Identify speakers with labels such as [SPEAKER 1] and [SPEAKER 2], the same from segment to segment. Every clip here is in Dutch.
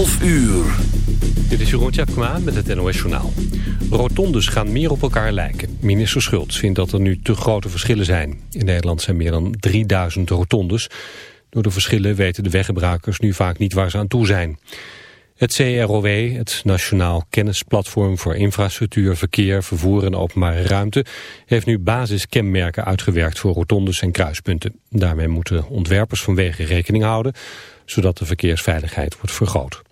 [SPEAKER 1] 12 uur.
[SPEAKER 2] Dit is Jeroen Tjepkema met het NOS Journaal. Rotondes gaan meer op elkaar lijken. Minister Schultz vindt dat er nu te grote verschillen zijn. In Nederland zijn meer dan 3000 rotondes. Door de verschillen weten de weggebruikers nu vaak niet waar ze aan toe zijn. Het CROW, het Nationaal Kennisplatform voor Infrastructuur, Verkeer, Vervoer en Openbare Ruimte, heeft nu basiskenmerken uitgewerkt voor rotondes en kruispunten. Daarmee moeten ontwerpers van wegen rekening houden, zodat de verkeersveiligheid wordt vergroot.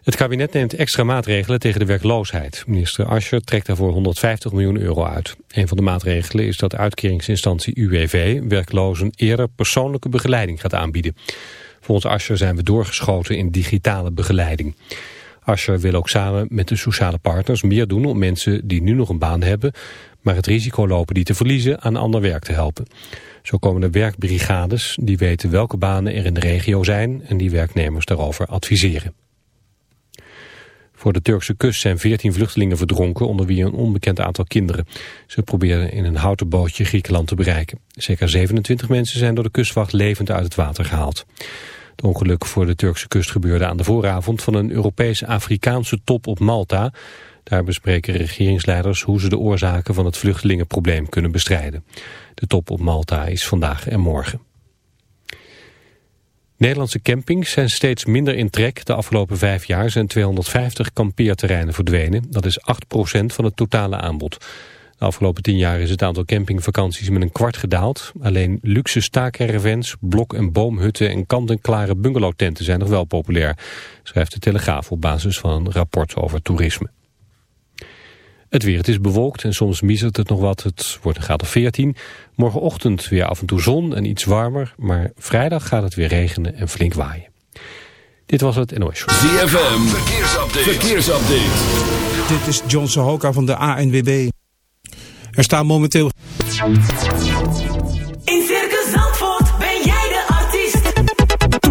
[SPEAKER 2] Het kabinet neemt extra maatregelen tegen de werkloosheid. Minister Ascher trekt daarvoor 150 miljoen euro uit. Een van de maatregelen is dat uitkeringsinstantie UWV werklozen eerder persoonlijke begeleiding gaat aanbieden. Volgens Ascher zijn we doorgeschoten in digitale begeleiding. Ascher wil ook samen met de sociale partners meer doen om mensen die nu nog een baan hebben, maar het risico lopen die te verliezen aan ander werk te helpen. Zo komen er werkbrigades die weten welke banen er in de regio zijn en die werknemers daarover adviseren. Voor de Turkse kust zijn 14 vluchtelingen verdronken, onder wie een onbekend aantal kinderen. Ze probeerden in een houten bootje Griekenland te bereiken. Zeker 27 mensen zijn door de kustwacht levend uit het water gehaald. Het ongeluk voor de Turkse kust gebeurde aan de vooravond van een Europees-Afrikaanse top op Malta. Daar bespreken regeringsleiders hoe ze de oorzaken van het vluchtelingenprobleem kunnen bestrijden. De top op Malta is vandaag en morgen. Nederlandse campings zijn steeds minder in trek. De afgelopen vijf jaar zijn 250 kampeerterreinen verdwenen. Dat is 8% van het totale aanbod. De afgelopen tien jaar is het aantal campingvakanties met een kwart gedaald. Alleen luxe staakcaravans, blok- en boomhutten en kant-en-klare bungalowtenten zijn nog wel populair, schrijft de Telegraaf op basis van een rapport over toerisme. Het weer, het is bewolkt en soms miezert het nog wat. Het wordt een graad of 14. Morgenochtend weer af en toe zon en iets warmer. Maar vrijdag gaat het weer regenen en flink waaien. Dit was het NOS Show.
[SPEAKER 1] ZFM, verkeersupdate. verkeersupdate.
[SPEAKER 3] Dit is John Sohoka van de ANWB. Er staan momenteel...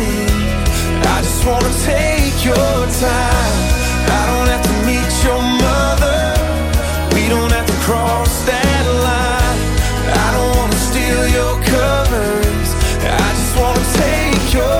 [SPEAKER 4] me. I just wanna take your time. I don't have to meet your mother. We don't have to cross that line. I don't wanna steal your colors. I just wanna take your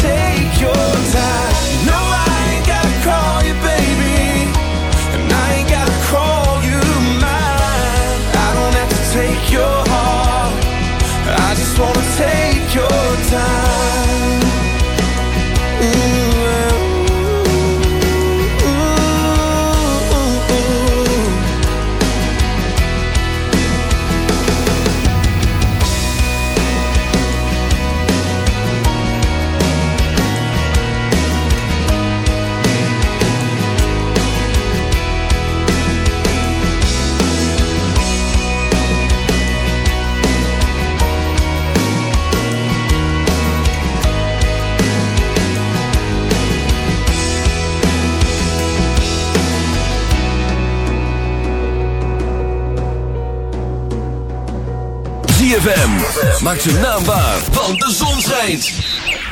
[SPEAKER 1] Maak zijn naam waar, want de zon schijnt.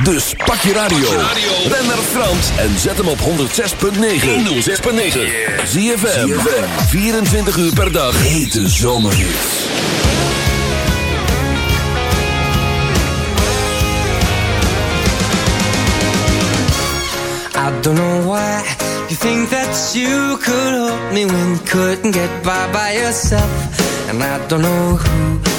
[SPEAKER 1] Dus pak je radio. Ben naar Frans en zet hem op 106.9. 106.9. ZFM. 24 uur per dag. Hete zomerhits.
[SPEAKER 5] I don't know why you think that you could help me when you couldn't get by by yourself. And I don't know who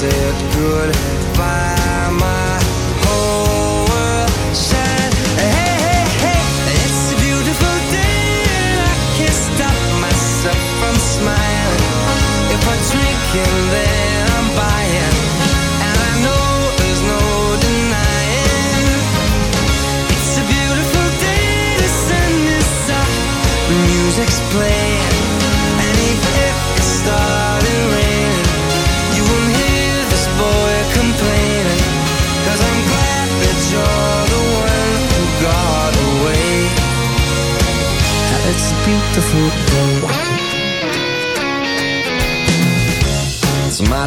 [SPEAKER 5] said good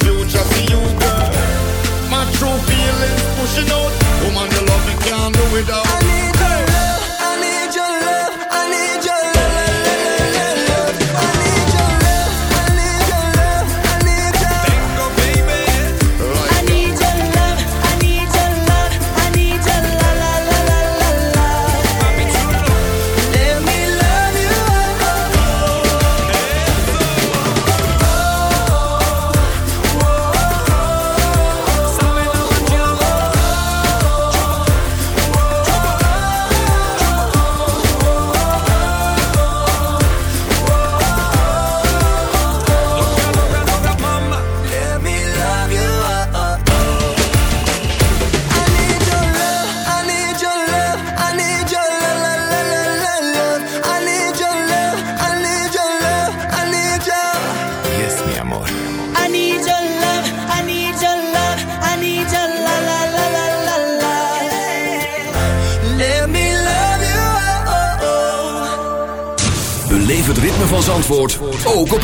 [SPEAKER 6] future for you,
[SPEAKER 7] girl. My true feelings pushing out. Woman, you love me, can't do without.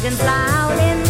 [SPEAKER 8] dragonfly out in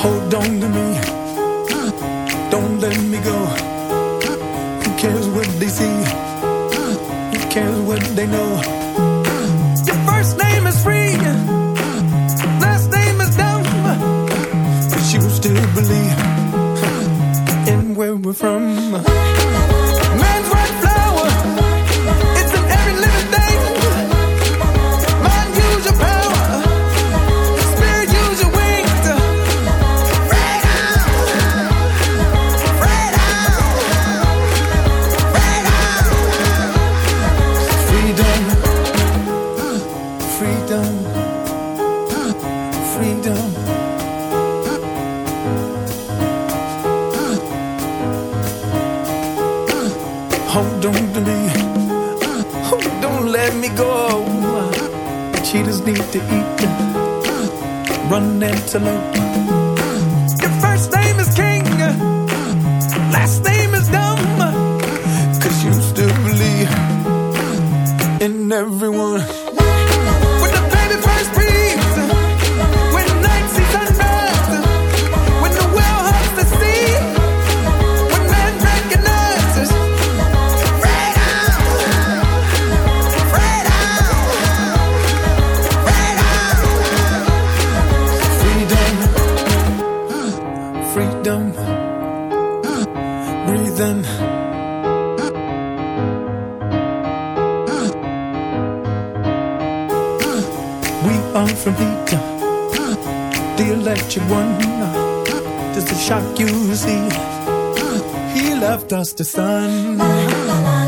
[SPEAKER 9] Hold on to me. Don't let me go. Who cares what they see wretched one. Just a shock you see. Ah, he left us the sun.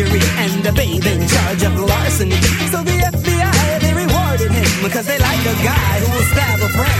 [SPEAKER 7] forgery and a babe in charge of larceny. So the FBI, they rewarded him because they like a guy who will stab a friend